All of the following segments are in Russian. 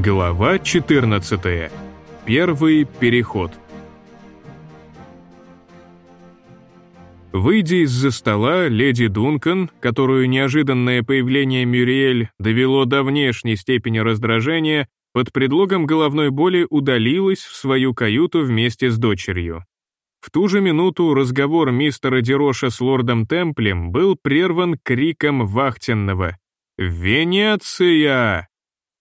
Глава 14. Первый переход. Выйдя из-за стола, леди Дункан, которую неожиданное появление Мюриэль довело до внешней степени раздражения, под предлогом головной боли удалилась в свою каюту вместе с дочерью. В ту же минуту разговор мистера Дероша с лордом Темплем был прерван криком вахтенного «Венеция!».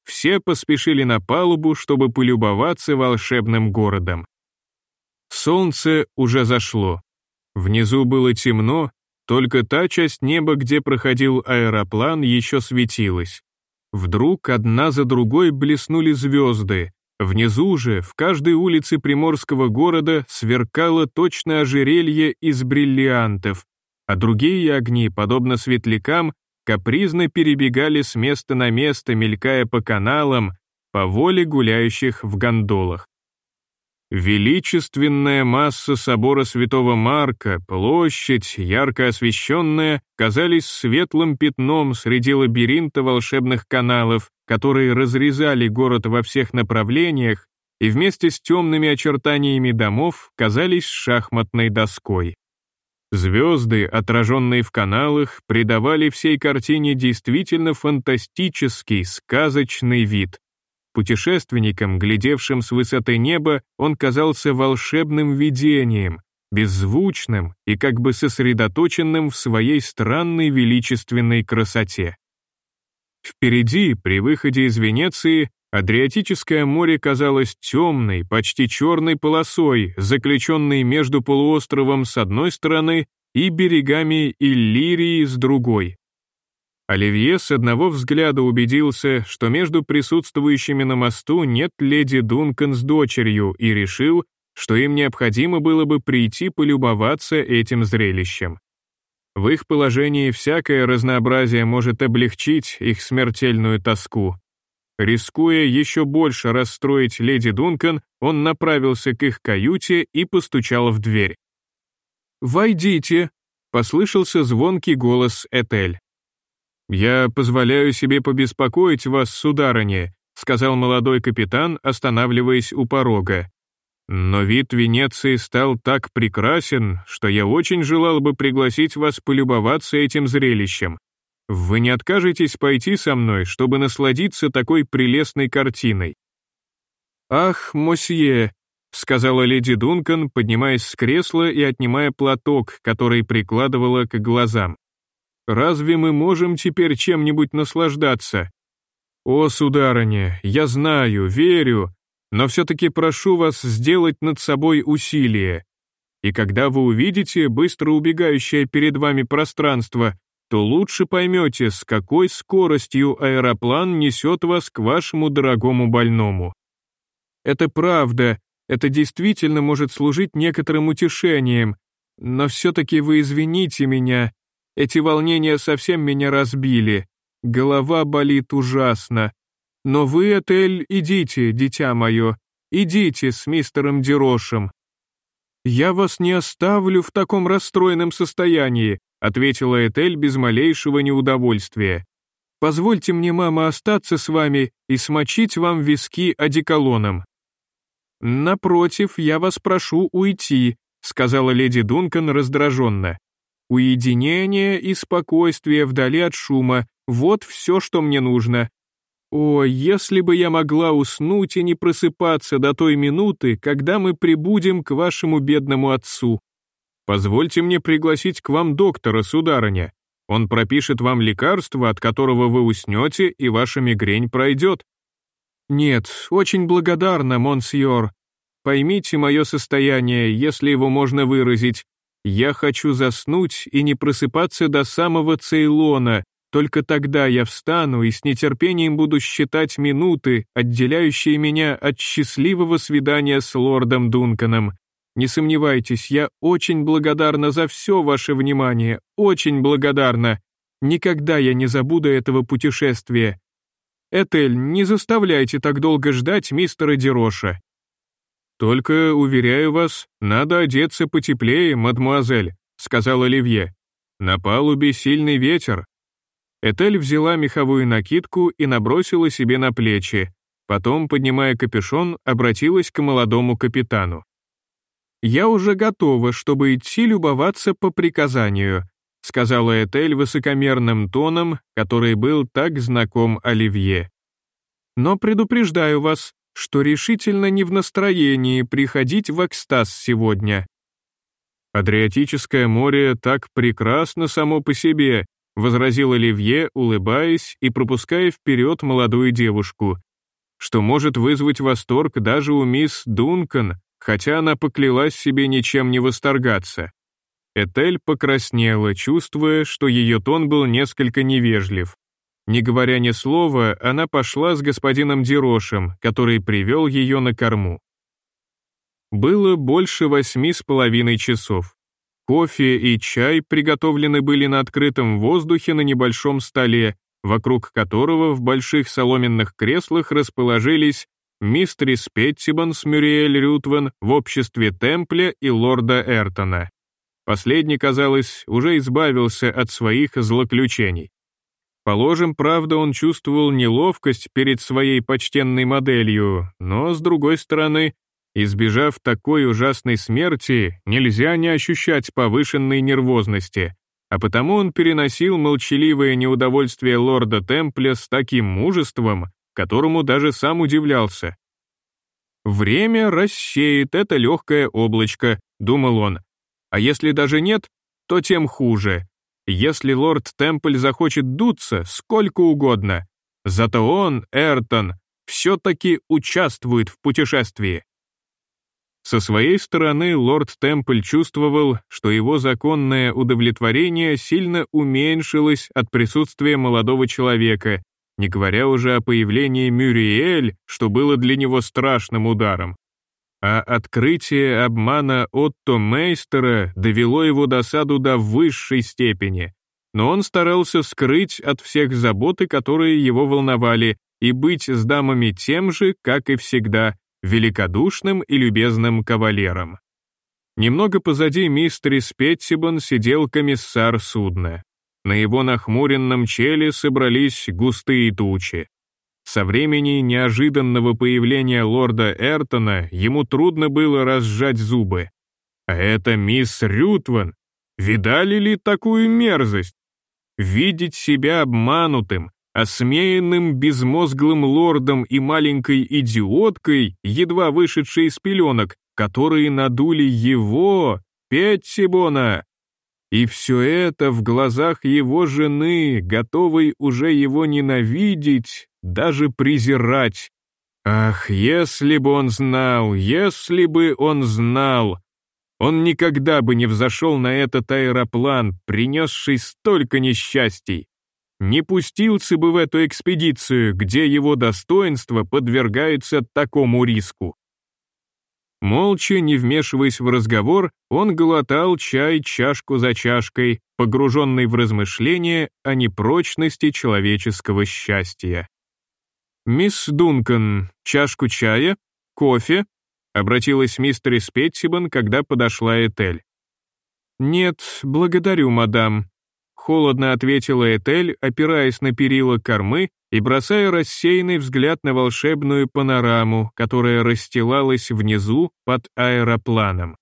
Все поспешили на палубу, чтобы полюбоваться волшебным городом. Солнце уже зашло. Внизу было темно, только та часть неба, где проходил аэроплан, еще светилась. Вдруг одна за другой блеснули звезды, Внизу же, в каждой улице приморского города, сверкало точное ожерелье из бриллиантов, а другие огни, подобно светлякам, капризно перебегали с места на место, мелькая по каналам, по воле гуляющих в гондолах. Величественная масса собора Святого Марка, площадь, ярко освещенная, казались светлым пятном среди лабиринта волшебных каналов, которые разрезали город во всех направлениях и вместе с темными очертаниями домов казались шахматной доской. Звезды, отраженные в каналах, придавали всей картине действительно фантастический, сказочный вид. Путешественникам, глядевшим с высоты неба, он казался волшебным видением, беззвучным и как бы сосредоточенным в своей странной величественной красоте. Впереди, при выходе из Венеции, Адриатическое море казалось темной, почти черной полосой, заключенной между полуостровом с одной стороны и берегами Иллирии с другой. Оливье с одного взгляда убедился, что между присутствующими на мосту нет леди Дункан с дочерью и решил, что им необходимо было бы прийти полюбоваться этим зрелищем. В их положении всякое разнообразие может облегчить их смертельную тоску. Рискуя еще больше расстроить леди Дункан, он направился к их каюте и постучал в дверь. «Войдите!» — послышался звонкий голос Этель. «Я позволяю себе побеспокоить вас, сударыня», сказал молодой капитан, останавливаясь у порога. «Но вид Венеции стал так прекрасен, что я очень желал бы пригласить вас полюбоваться этим зрелищем. Вы не откажетесь пойти со мной, чтобы насладиться такой прелестной картиной?» «Ах, мосье», — сказала леди Дункан, поднимаясь с кресла и отнимая платок, который прикладывала к глазам. Разве мы можем теперь чем-нибудь наслаждаться? О, сударыня, я знаю, верю, но все-таки прошу вас сделать над собой усилие. И когда вы увидите быстро убегающее перед вами пространство, то лучше поймете, с какой скоростью аэроплан несет вас к вашему дорогому больному. Это правда, это действительно может служить некоторым утешением, но все-таки вы извините меня, эти волнения совсем меня разбили. Голова болит ужасно. Но вы, Этель, идите, дитя мое, идите с мистером Дерошем. «Я вас не оставлю в таком расстроенном состоянии», ответила Этель без малейшего неудовольствия. «Позвольте мне, мама, остаться с вами и смочить вам виски одеколоном». «Напротив, я вас прошу уйти», сказала леди Дункан раздраженно. Уединение и спокойствие вдали от шума — вот все, что мне нужно. О, если бы я могла уснуть и не просыпаться до той минуты, когда мы прибудем к вашему бедному отцу. Позвольте мне пригласить к вам доктора, сударыня. Он пропишет вам лекарство, от которого вы уснете, и ваша мигрень пройдет. Нет, очень благодарна, монсьор. Поймите мое состояние, если его можно выразить. Я хочу заснуть и не просыпаться до самого Цейлона, только тогда я встану и с нетерпением буду считать минуты, отделяющие меня от счастливого свидания с лордом Дунканом. Не сомневайтесь, я очень благодарна за все ваше внимание, очень благодарна. Никогда я не забуду этого путешествия. Этель, не заставляйте так долго ждать мистера Дероша. «Только, уверяю вас, надо одеться потеплее, мадмуазель», — сказал Оливье. «На палубе сильный ветер». Этель взяла меховую накидку и набросила себе на плечи. потом, поднимая капюшон, обратилась к молодому капитану. «Я уже готова, чтобы идти любоваться по приказанию», сказала Этель высокомерным тоном, который был так знаком Оливье. «Но предупреждаю вас, что решительно не в настроении приходить в экстаз сегодня. «Адриатическое море так прекрасно само по себе», возразил Оливье, улыбаясь и пропуская вперед молодую девушку, что может вызвать восторг даже у мисс Дункан, хотя она поклялась себе ничем не восторгаться. Этель покраснела, чувствуя, что ее тон был несколько невежлив. Не говоря ни слова, она пошла с господином Дерошем, который привел ее на корму. Было больше восьми с половиной часов. Кофе и чай приготовлены были на открытом воздухе на небольшом столе, вокруг которого в больших соломенных креслах расположились мистерис Петтибан с Мюриэль Рютвен в обществе Темпля и лорда Эртона. Последний, казалось, уже избавился от своих злоключений. Положим, правда, он чувствовал неловкость перед своей почтенной моделью, но, с другой стороны, Избежав такой ужасной смерти, нельзя не ощущать повышенной нервозности, а потому он переносил молчаливое неудовольствие лорда Темпля с таким мужеством, которому даже сам удивлялся. «Время рассеет это легкое облачко», — думал он. «А если даже нет, то тем хуже. Если лорд Темпль захочет дуться сколько угодно, зато он, Эртон, все-таки участвует в путешествии. Со своей стороны лорд Темпль чувствовал, что его законное удовлетворение сильно уменьшилось от присутствия молодого человека, не говоря уже о появлении Мюриэль, что было для него страшным ударом. А открытие обмана Отто Мейстера довело его досаду до высшей степени. Но он старался скрыть от всех заботы, которые его волновали, и быть с дамами тем же, как и всегда, великодушным и любезным кавалером. Немного позади мистерис Петтибон сидел комиссар судна. На его нахмуренном челе собрались густые тучи. Со времени неожиданного появления лорда Эртона ему трудно было разжать зубы. А это мисс Рютван. Видали ли такую мерзость? Видеть себя обманутым, осмеянным безмозглым лордом и маленькой идиоткой, едва вышедшей из пеленок, которые надули его, Петтибона. И все это в глазах его жены, готовой уже его ненавидеть, даже презирать. Ах, если бы он знал, если бы он знал! Он никогда бы не взошел на этот аэроплан, принесший столько несчастий не пустился бы в эту экспедицию, где его достоинство подвергается такому риску. Молча, не вмешиваясь в разговор, он глотал чай чашку за чашкой, погруженный в размышления о непрочности человеческого счастья. «Мисс Дункан, чашку чая? Кофе?» — обратилась мистер Петтибан, когда подошла Этель. «Нет, благодарю, мадам», холодно ответила Этель, опираясь на перила кормы и бросая рассеянный взгляд на волшебную панораму, которая расстилалась внизу под аэропланом.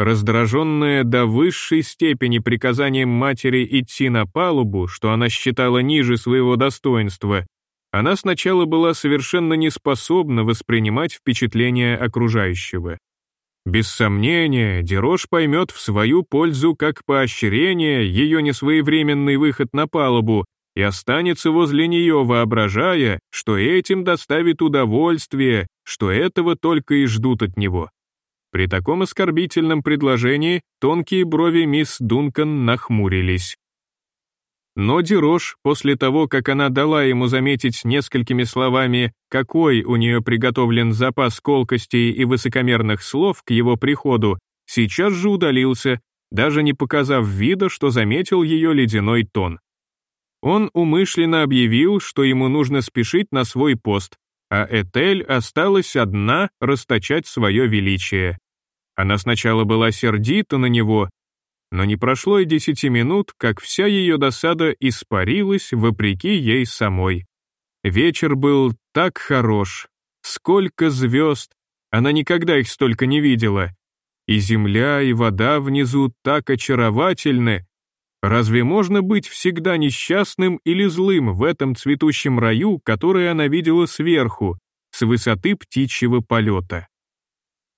Раздраженная до высшей степени приказанием матери идти на палубу, что она считала ниже своего достоинства, она сначала была совершенно не способна воспринимать впечатления окружающего. Без сомнения, Дерош поймет в свою пользу как поощрение ее несвоевременный выход на палубу и останется возле нее, воображая, что этим доставит удовольствие, что этого только и ждут от него. При таком оскорбительном предложении тонкие брови мисс Дункан нахмурились. Но Дерош, после того, как она дала ему заметить несколькими словами, какой у нее приготовлен запас колкостей и высокомерных слов к его приходу, сейчас же удалился, даже не показав вида, что заметил ее ледяной тон. Он умышленно объявил, что ему нужно спешить на свой пост, а Этель осталась одна расточать свое величие. Она сначала была сердита на него, но не прошло и десяти минут, как вся ее досада испарилась вопреки ей самой. Вечер был так хорош, Сколько звезд! Она никогда их столько не видела. И земля, и вода внизу так очаровательны. Разве можно быть всегда несчастным или злым в этом цветущем раю, который она видела сверху, с высоты птичьего полета?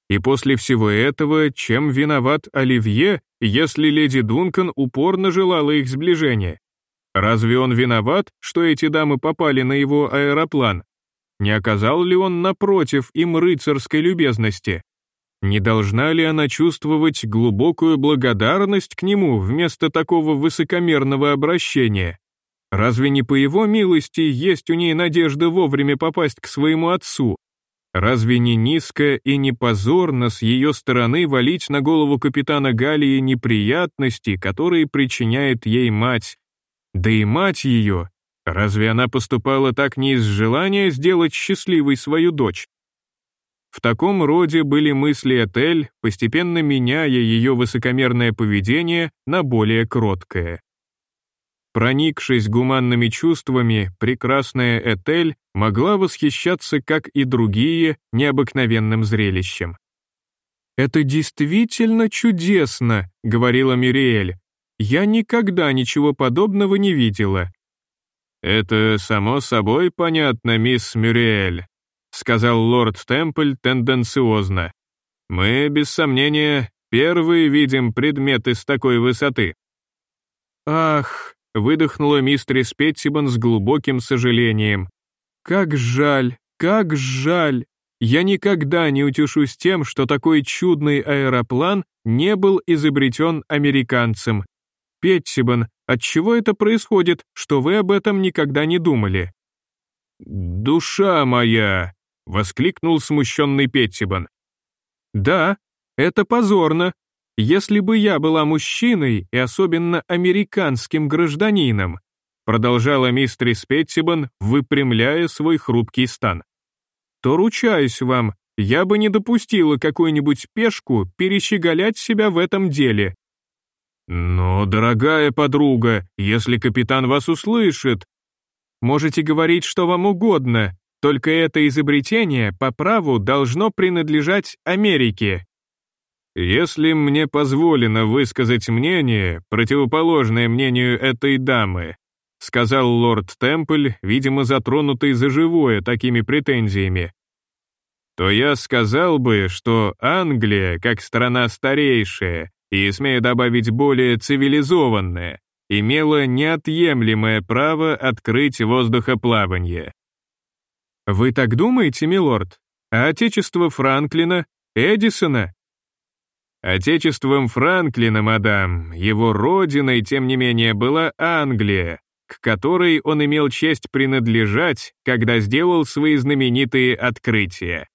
И после всего этого, чем виноват Оливье, если леди Дункан упорно желала их сближения? Разве он виноват, что эти дамы попали на его аэроплан? Не оказал ли он, напротив, им рыцарской любезности? Не должна ли она чувствовать глубокую благодарность к нему вместо такого высокомерного обращения? Разве не по его милости есть у ней надежда вовремя попасть к своему отцу? Разве не низко и не позорно с ее стороны валить на голову капитана Галии неприятности, которые причиняет ей мать? Да и мать ее, разве она поступала так не из желания сделать счастливой свою дочь? В таком роде были мысли Этель, постепенно меняя ее высокомерное поведение на более кроткое. Проникшись гуманными чувствами, прекрасная Этель могла восхищаться, как и другие, необыкновенным зрелищем. «Это действительно чудесно», — говорила Мириэль. «Я никогда ничего подобного не видела». «Это само собой понятно, мисс Мюриэль», сказал лорд Темпль тенденциозно. «Мы, без сомнения, первые видим предметы с такой высоты». «Ах», — выдохнула мистерис Петтибан с глубоким сожалением. «Как жаль, как жаль! Я никогда не утешусь тем, что такой чудный аэроплан не был изобретен американцем. Петтибан, отчего это происходит, что вы об этом никогда не думали?» «Душа моя!» — воскликнул смущенный Петтибан. «Да, это позорно. Если бы я была мужчиной и особенно американским гражданином», продолжала мистерис Петтибан, выпрямляя свой хрупкий стан, то, ручаюсь вам, я бы не допустила какую-нибудь пешку перещеголять себя в этом деле. «Но, дорогая подруга, если капитан вас услышит...» «Можете говорить, что вам угодно, только это изобретение по праву должно принадлежать Америке. Если мне позволено высказать мнение, противоположное мнению этой дамы, сказал лорд Темпль, видимо, затронутый за живое такими претензиями, то я сказал бы, что Англия, как страна старейшая и, смею добавить, более цивилизованная, имела неотъемлемое право открыть воздухоплавание. Вы так думаете, милорд? А отечество Франклина, Эдисона? Отечеством Франклина, мадам, его родиной, тем не менее, была Англия, к которой он имел честь принадлежать, когда сделал свои знаменитые открытия.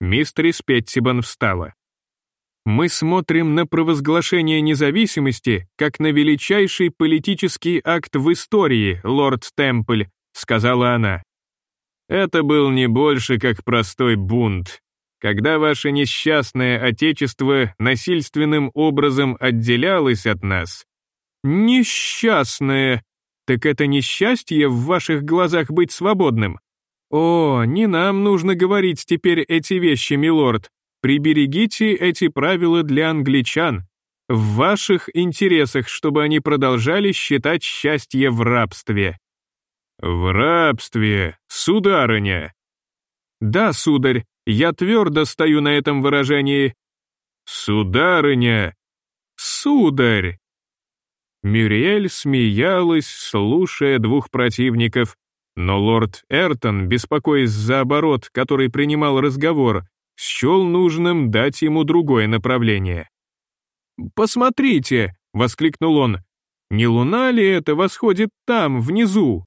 Мистерис Петтибан встала. «Мы смотрим на провозглашение независимости как на величайший политический акт в истории, лорд Темпль», сказала она. Это был не больше как простой бунт. Когда ваше несчастное отечество насильственным образом отделялось от нас. Несчастное! Так это несчастье в ваших глазах быть свободным? О, не нам нужно говорить теперь эти вещи, милорд. Приберегите эти правила для англичан. В ваших интересах, чтобы они продолжали считать счастье в рабстве. «В рабстве, сударыня!» «Да, сударь, я твердо стою на этом выражении». «Сударыня! Сударь!» Мюриэль смеялась, слушая двух противников, но лорд Эртон, беспокоясь за оборот, который принимал разговор, счел нужным дать ему другое направление. «Посмотрите!» — воскликнул он. «Не луна ли это восходит там, внизу?»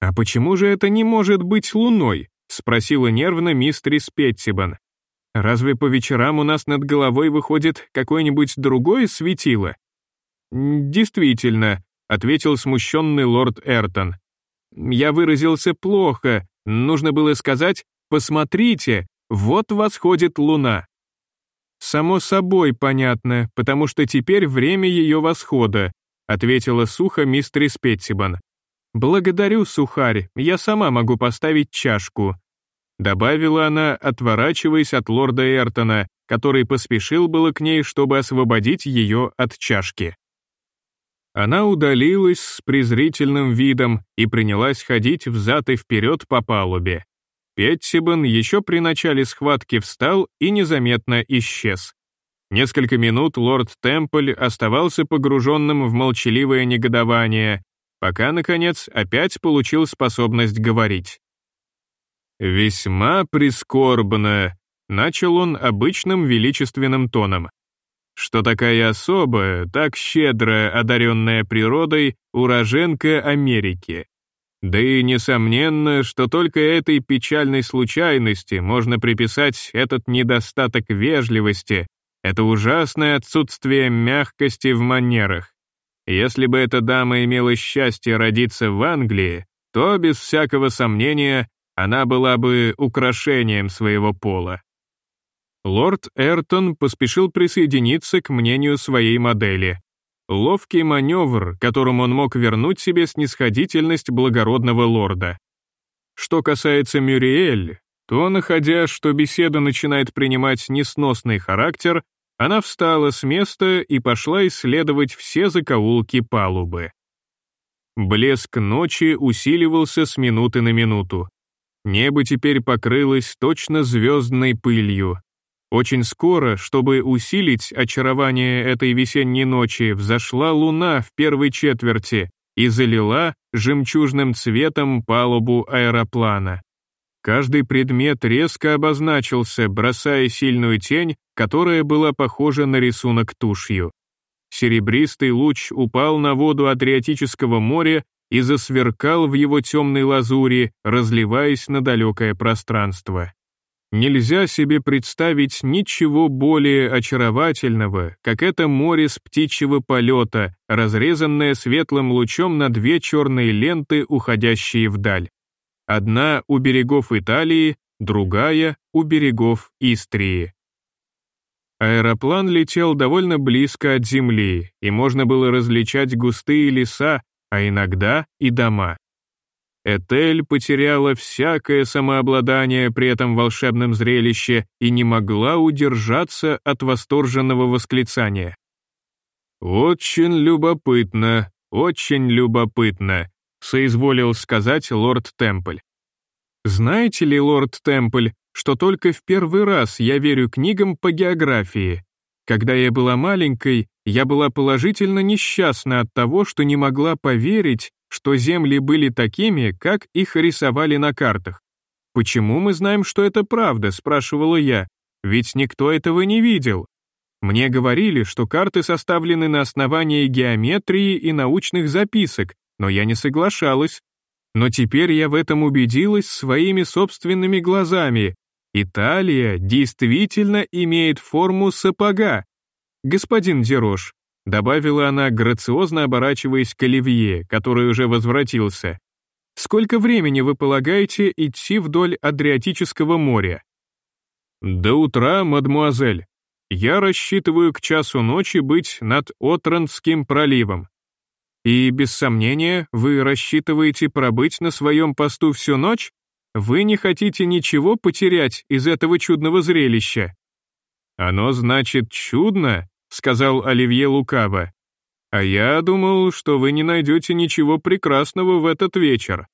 «А почему же это не может быть луной?» — спросила нервно мистерис Петтибан. «Разве по вечерам у нас над головой выходит какое-нибудь другое светило?» «Действительно», — ответил смущенный лорд Эртон. «Я выразился плохо, нужно было сказать «посмотрите, вот восходит луна». «Само собой понятно, потому что теперь время ее восхода», ответила сухо мистерис Петтибан. «Благодарю, сухарь, я сама могу поставить чашку». добавила она, отворачиваясь от лорда Эртона, который поспешил было к ней, чтобы освободить ее от чашки. Она удалилась с презрительным видом и принялась ходить взад и вперед по палубе. Петтибан еще при начале схватки встал и незаметно исчез. Несколько минут лорд Темпль оставался погруженным в молчаливое негодование, пока, наконец, опять получил способность говорить. «Весьма прискорбно», — начал он обычным величественным тоном что такая особая, так щедро одаренная природой, уроженка Америки. Да и несомненно, что только этой печальной случайности можно приписать этот недостаток вежливости, это ужасное отсутствие мягкости в манерах. Если бы эта дама имела счастье родиться в Англии, то, без всякого сомнения, она была бы украшением своего пола. Лорд Эртон поспешил присоединиться к мнению своей модели. Ловкий маневр, которым он мог вернуть себе снисходительность благородного лорда. Что касается Мюриэль, то, находя, что беседа начинает принимать несносный характер, она встала с места и пошла исследовать все закоулки палубы. Блеск ночи усиливался с минуты на минуту. Небо теперь покрылось точно звездной пылью. Очень скоро, чтобы усилить очарование этой весенней ночи, взошла луна в первой четверти и залила жемчужным цветом палубу аэроплана. Каждый предмет резко обозначился, бросая сильную тень, которая была похожа на рисунок тушью. Серебристый луч упал на воду Адриатического моря и засверкал в его темной лазури, разливаясь на далекое пространство. Нельзя себе представить ничего более очаровательного, как это море с птичьего полета, разрезанное светлым лучом на две черные ленты, уходящие вдаль. Одна у берегов Италии, другая у берегов Истрии. Аэроплан летел довольно близко от земли, и можно было различать густые леса, а иногда и дома. Этель потеряла всякое самообладание при этом волшебном зрелище и не могла удержаться от восторженного восклицания. «Очень любопытно, очень любопытно», — соизволил сказать лорд Темпль. «Знаете ли, лорд Темпль, что только в первый раз я верю книгам по географии. Когда я была маленькой, я была положительно несчастна от того, что не могла поверить, что земли были такими, как их рисовали на картах. «Почему мы знаем, что это правда?» — спрашивала я. «Ведь никто этого не видел». Мне говорили, что карты составлены на основании геометрии и научных записок, но я не соглашалась. Но теперь я в этом убедилась своими собственными глазами. Италия действительно имеет форму сапога. Господин Дерош, добавила она, грациозно оборачиваясь к Оливье, который уже возвратился. «Сколько времени вы полагаете идти вдоль Адриатического моря?» «До утра, мадмуазель. Я рассчитываю к часу ночи быть над Отрандским проливом. И, без сомнения, вы рассчитываете пробыть на своем посту всю ночь? Вы не хотите ничего потерять из этого чудного зрелища?» «Оно значит чудно», — сказал Оливье лукаво. «А я думал, что вы не найдете ничего прекрасного в этот вечер».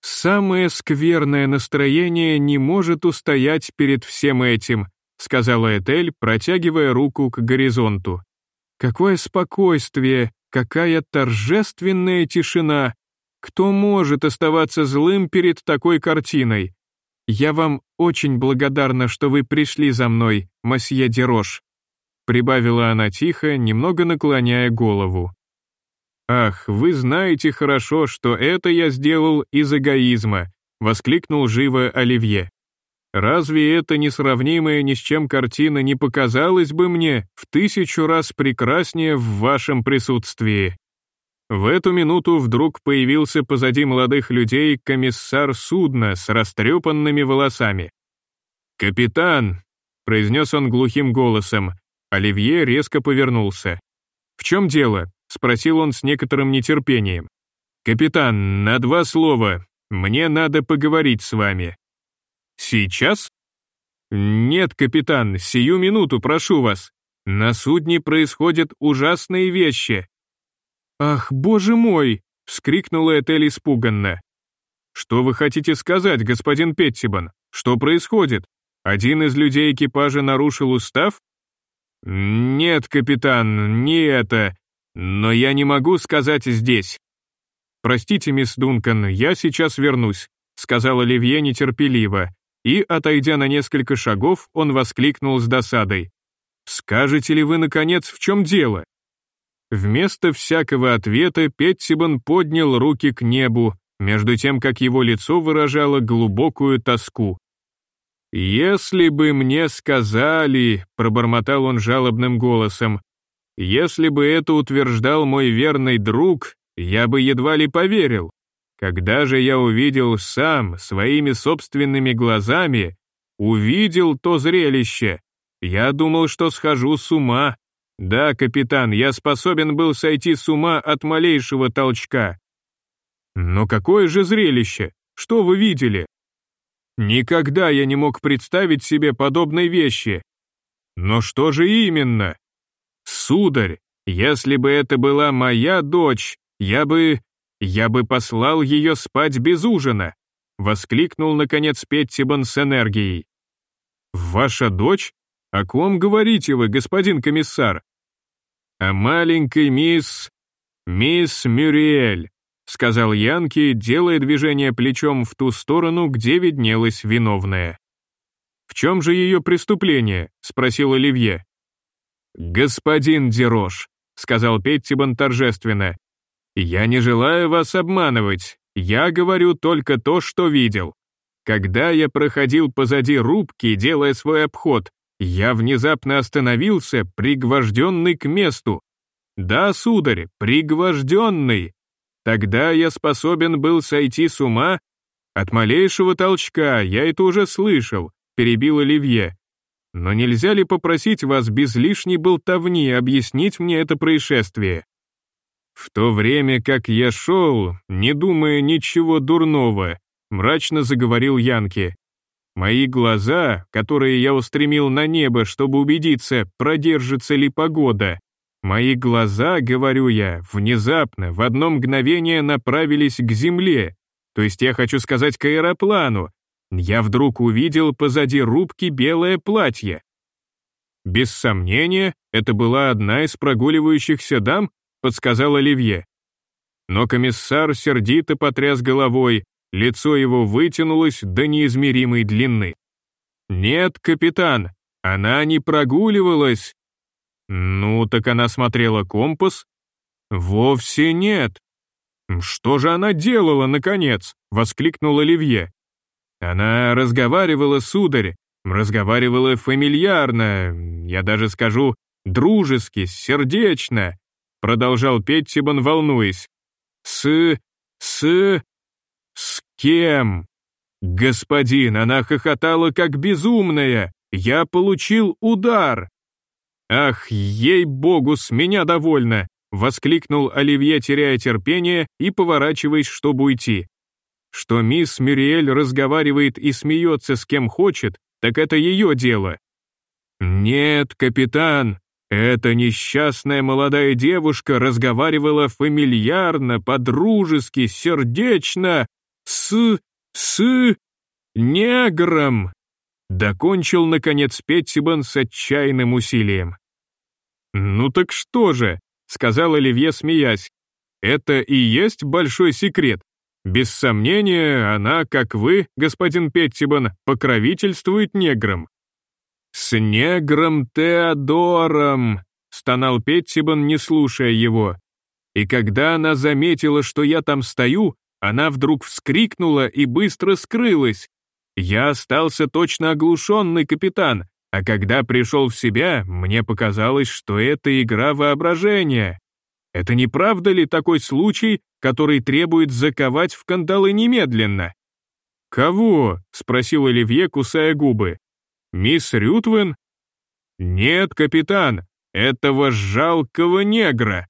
«Самое скверное настроение не может устоять перед всем этим», сказала Этель, протягивая руку к горизонту. «Какое спокойствие, какая торжественная тишина! Кто может оставаться злым перед такой картиной? Я вам очень благодарна, что вы пришли за мной, масье Дерош прибавила она тихо, немного наклоняя голову. «Ах, вы знаете хорошо, что это я сделал из эгоизма», воскликнул живо Оливье. «Разве это несравнимая ни с чем картина не показалась бы мне в тысячу раз прекраснее в вашем присутствии?» В эту минуту вдруг появился позади молодых людей комиссар судна с растрепанными волосами. «Капитан», — произнес он глухим голосом, Оливье резко повернулся. «В чем дело?» — спросил он с некоторым нетерпением. «Капитан, на два слова. Мне надо поговорить с вами». Сейчас? Нет, капитан, сию минуту, прошу вас. На судне происходят ужасные вещи. Ах, боже мой! вскрикнула Этель испуганно. Что вы хотите сказать, господин Петтибан? Что происходит? Один из людей экипажа нарушил устав? Нет, капитан, не это. Но я не могу сказать здесь. Простите, мисс Дункан, я сейчас вернусь, сказал Оливье нетерпеливо, и, отойдя на несколько шагов, он воскликнул с досадой. «Скажете ли вы, наконец, в чем дело?» Вместо всякого ответа Петтибан поднял руки к небу, между тем, как его лицо выражало глубокую тоску. «Если бы мне сказали», — пробормотал он жалобным голосом, «если бы это утверждал мой верный друг, я бы едва ли поверил. Когда же я увидел сам, своими собственными глазами, увидел то зрелище, я думал, что схожу с ума. Да, капитан, я способен был сойти с ума от малейшего толчка. Но какое же зрелище? Что вы видели? Никогда я не мог представить себе подобной вещи. Но что же именно? Сударь, если бы это была моя дочь, я бы... я бы послал ее спать без ужина, воскликнул, наконец, Петтибан с энергией. Ваша дочь? О ком говорите вы, господин комиссар? О маленькой мисс... мисс Мюриэль, сказал Янки, делая движение плечом в ту сторону, где виднелась виновная. «В чем же ее преступление?» — спросил Оливье. «Господин Дерош», — сказал Петтибан торжественно, «Я не желаю вас обманывать, я говорю только то, что видел. Когда я проходил позади рубки, делая свой обход, я внезапно остановился, пригвожденный к месту. Да, сударь, пригвожденный. Тогда я способен был сойти с ума от малейшего толчка, я это уже слышал, перебил Оливье. Но нельзя ли попросить вас без лишней болтовни объяснить мне это происшествие? В то время как я шел, не думая ничего дурного, мрачно заговорил Янки. Мои глаза, которые я устремил на небо, чтобы убедиться, продержится ли погода, мои глаза, говорю я, внезапно, в одно мгновение направились к земле, то есть я хочу сказать к аэроплану. Я вдруг увидел позади рубки белое платье. Без сомнения, это была одна из прогуливающихся дам, подсказал Оливье. Но комиссар сердито потряс головой, лицо его вытянулось до неизмеримой длины. «Нет, капитан, она не прогуливалась». «Ну, так она смотрела компас?» «Вовсе нет». «Что же она делала, наконец?» — воскликнул Оливье. «Она разговаривала, сударь, разговаривала фамильярно, я даже скажу, дружески, сердечно продолжал Петтибан, волнуясь. «С... с... с кем?» «Господин, она хохотала как безумная! Я получил удар!» «Ах, ей-богу, с меня довольно!» — воскликнул Оливье, теряя терпение и поворачиваясь, чтобы уйти. Что мисс Мюриэль разговаривает и смеется с кем хочет, так это ее дело. «Нет, капитан, эта несчастная молодая девушка разговаривала фамильярно, подружески, сердечно, с... с... негром. Докончил, наконец, Петтибан с отчаянным усилием. «Ну так что же?» — сказал Оливье, смеясь. «Это и есть большой секрет. Без сомнения, она, как вы, господин Петтибан, покровительствует неграм. «С негром Теодором!» — стонал Петтибан, не слушая его. И когда она заметила, что я там стою, она вдруг вскрикнула и быстро скрылась. Я остался точно оглушенный капитан, а когда пришел в себя, мне показалось, что это игра воображения. Это не правда ли такой случай, который требует заковать в кандалы немедленно? «Кого?» — спросил Оливье, кусая губы. Мисс Рютвен? Нет, капитан, этого жалкого негра.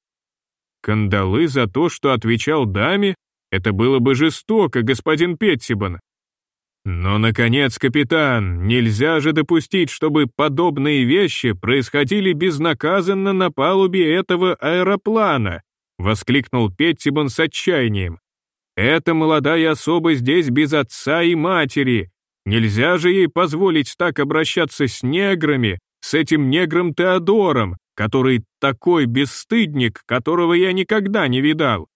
Кандалы за то, что отвечал даме? Это было бы жестоко, господин Петтибан. Но, наконец, капитан, нельзя же допустить, чтобы подобные вещи происходили безнаказанно на палубе этого аэроплана, воскликнул Петтибон с отчаянием. Эта молодая особа здесь без отца и матери. Нельзя же ей позволить так обращаться с неграми, с этим негром Теодором, который такой бесстыдник, которого я никогда не видал.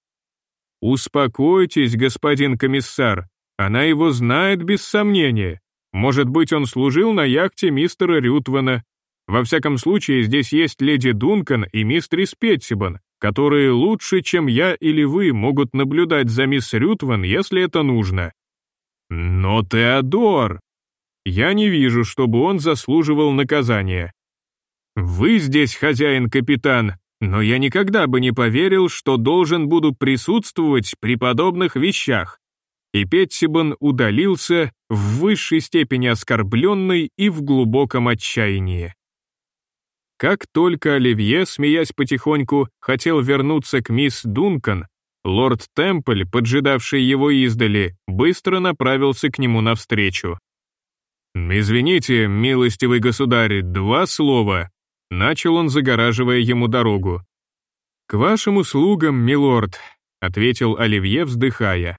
Успокойтесь, господин комиссар, она его знает без сомнения. Может быть, он служил на яхте мистера Рютвана. Во всяком случае, здесь есть леди Дункан и мистер Петтибон, которые лучше, чем я или вы, могут наблюдать за мисс Рютван, если это нужно. Но Теодор... Я не вижу, чтобы он заслуживал наказания. Вы здесь хозяин-капитан, но я никогда бы не поверил, что должен буду присутствовать при подобных вещах и Петтибон удалился в высшей степени оскорбленный и в глубоком отчаянии. Как только Оливье, смеясь потихоньку, хотел вернуться к мисс Дункан, лорд Темпль, поджидавший его издали, быстро направился к нему навстречу. «Извините, милостивый государь, два слова», — начал он, загораживая ему дорогу. «К вашим услугам, милорд», — ответил Оливье, вздыхая.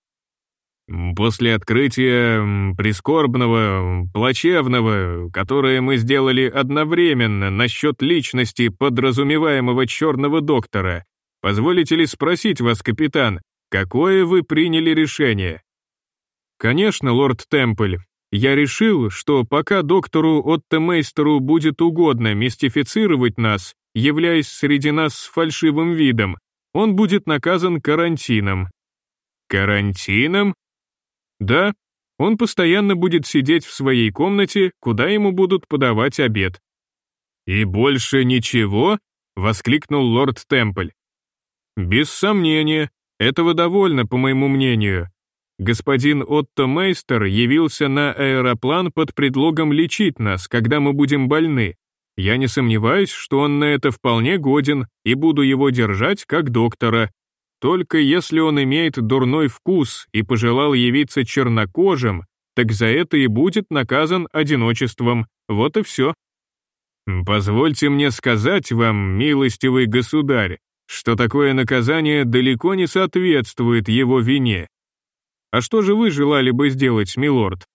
После открытия прискорбного, плачевного, которое мы сделали одновременно насчет личности подразумеваемого черного доктора, позволите ли спросить вас, капитан, какое вы приняли решение? Конечно, лорд Темпль, я решил, что пока доктору Оттемейстеру будет угодно мистифицировать нас, являясь среди нас с фальшивым видом, он будет наказан карантином. Карантином? Да, он постоянно будет сидеть в своей комнате, куда ему будут подавать обед. «И больше ничего?» — воскликнул лорд Темпль. «Без сомнения, этого довольно, по моему мнению. Господин Отто Мейстер явился на аэроплан под предлогом лечить нас, когда мы будем больны. Я не сомневаюсь, что он на это вполне годен и буду его держать как доктора, только если он имеет дурной вкус и пожелал явиться чернокожим, так за это и будет наказан одиночеством. Вот и все. Позвольте мне сказать вам, милостивый государь, что такое наказание далеко не соответствует его вине. А что же вы желали бы сделать, милорд?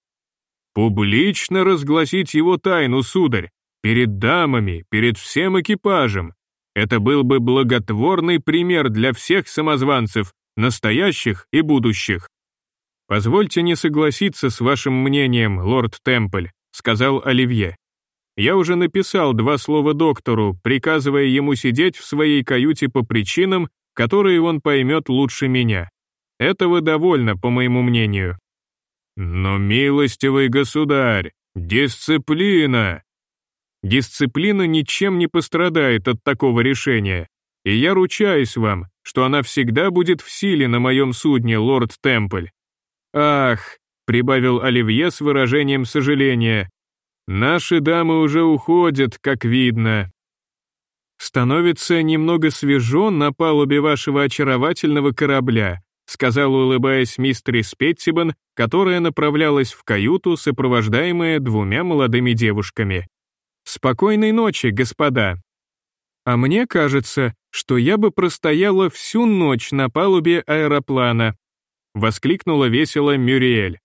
Публично разгласить его тайну, сударь, перед дамами, перед всем экипажем, это был бы благотворный пример для всех самозванцев, настоящих и будущих. «Позвольте не согласиться с вашим мнением, лорд Темпль», сказал Оливье. «Я уже написал два слова доктору, приказывая ему сидеть в своей каюте по причинам, которые он поймет лучше меня. Этого довольно, по моему мнению». «Но, милостивый государь, дисциплина!» Дисциплина ничем не пострадает от такого решения, и я ручаюсь вам, что она всегда будет в силе на моем судне, лорд Темпль. Ах, прибавил Оливье с выражением сожаления, наши дамы уже уходят, как видно. Становится немного свежо на палубе вашего очаровательного корабля, сказал, улыбаясь мистер Спеттибан, которая направлялась в каюту, сопровождаемая двумя молодыми девушками. Спокойной ночи, господа. А мне кажется, что я бы простояла всю ночь на палубе аэроплана, воскликнула весело Мюриэль.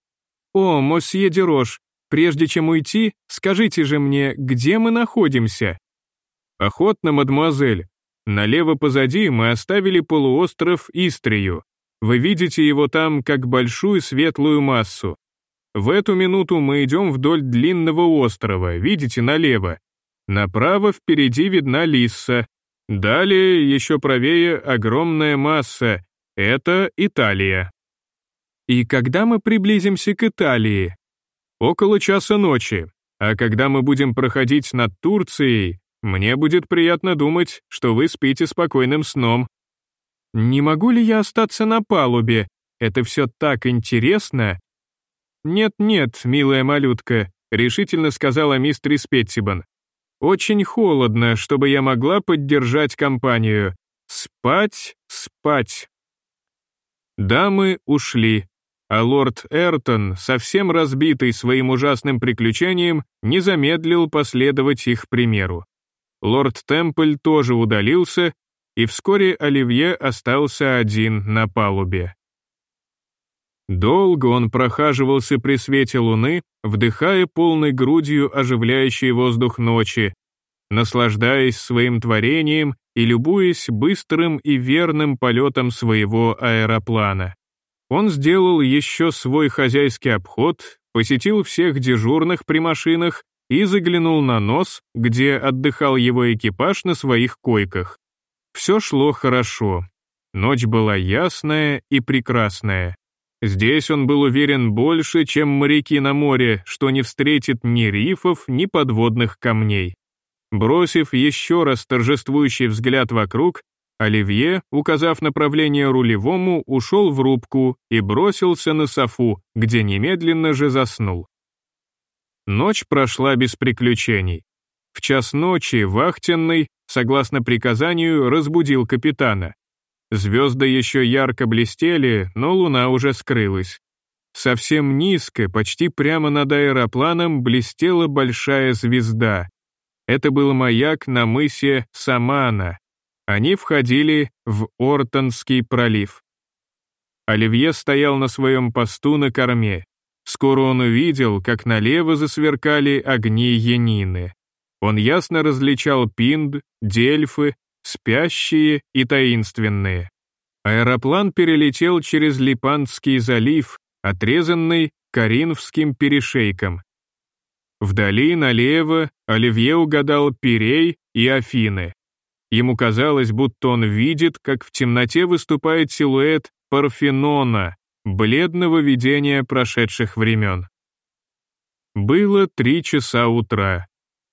О, мосье Дерош, прежде чем уйти, скажите же мне, где мы находимся? Охотно, мадемуазель. Налево позади мы оставили полуостров Истрию. Вы видите его там как большую светлую массу. В эту минуту мы идем вдоль длинного острова, видите, налево. Направо впереди видна Лисса. Далее, еще правее, огромная масса. Это Италия. И когда мы приблизимся к Италии? Около часа ночи. А когда мы будем проходить над Турцией, мне будет приятно думать, что вы спите спокойным сном. Не могу ли я остаться на палубе? Это все так интересно. «Нет-нет, милая малютка», — решительно сказала мистерис Петтибан. «Очень холодно, чтобы я могла поддержать компанию. Спать, спать». Дамы ушли. А лорд Эртон, совсем разбитый своим ужасным приключением, не замедлил последовать их примеру. Лорд Темпль тоже удалился, и вскоре Оливье остался один на палубе. Долго он прохаживался при свете луны, вдыхая полной грудью оживляющий воздух ночи, наслаждаясь своим творением и любуясь быстрым и верным полетом своего аэроплана. Он сделал еще свой хозяйский обход, посетил всех дежурных при машинах и заглянул на нос, где отдыхал его экипаж на своих койках. Все шло хорошо. Ночь была ясная и прекрасная. Здесь он был уверен больше, чем моряки на море, что не встретит ни рифов, ни подводных камней. Бросив еще раз торжествующий взгляд вокруг, Оливье, указав направление рулевому, ушел в рубку и бросился на софу, где немедленно же заснул. Ночь прошла без приключений. В час ночи вахтенный, согласно приказанию, разбудил капитана. Звезды еще ярко блестели, но луна уже скрылась. Совсем низко, почти прямо над аэропланом, блестела большая звезда. Это был маяк на мысе Самана, они входили в Ортонский пролив. Оливье стоял на своем посту на корме. Скоро он увидел, как налево засверкали огни Янины. Он ясно различал пинд, дельфы, спящие и таинственные. Аэроплан перелетел через Липанский залив, отрезанный Каринфским перешейком. Вдали налево Оливье угадал Пирей и Афины. Ему казалось, будто он видит, как в темноте выступает силуэт Парфенона, бледного видения прошедших времен. Было три часа утра.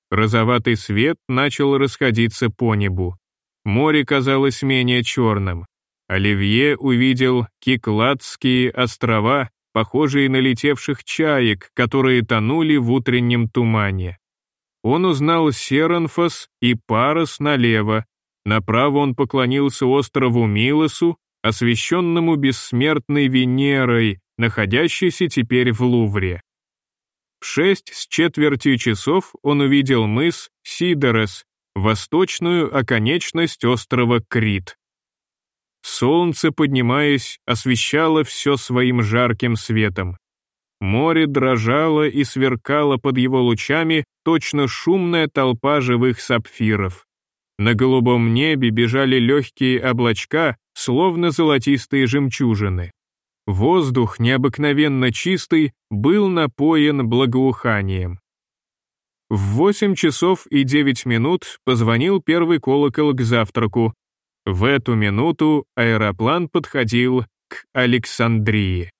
Розоватый свет начал расходиться по небу. Море казалось менее черным. Оливье увидел Кикладские острова, похожие на летевших чаек, которые тонули в утреннем тумане. Он узнал Серанфос и Парос налево, Направо он поклонился острову Милосу, освященному бессмертной Венерой, находящейся теперь в Лувре. В шесть с четвертью часов он увидел мыс Сидорес, восточную оконечность острова Крит. Солнце, поднимаясь, освещало все своим жарким светом. Море дрожало и сверкало под его лучами точно шумная толпа живых сапфиров. На голубом небе бежали легкие облачка, словно золотистые жемчужины. Воздух, необыкновенно чистый, был напоен благоуханием. В 8 часов и 9 минут позвонил первый колокол к завтраку. В эту минуту аэроплан подходил к Александрии.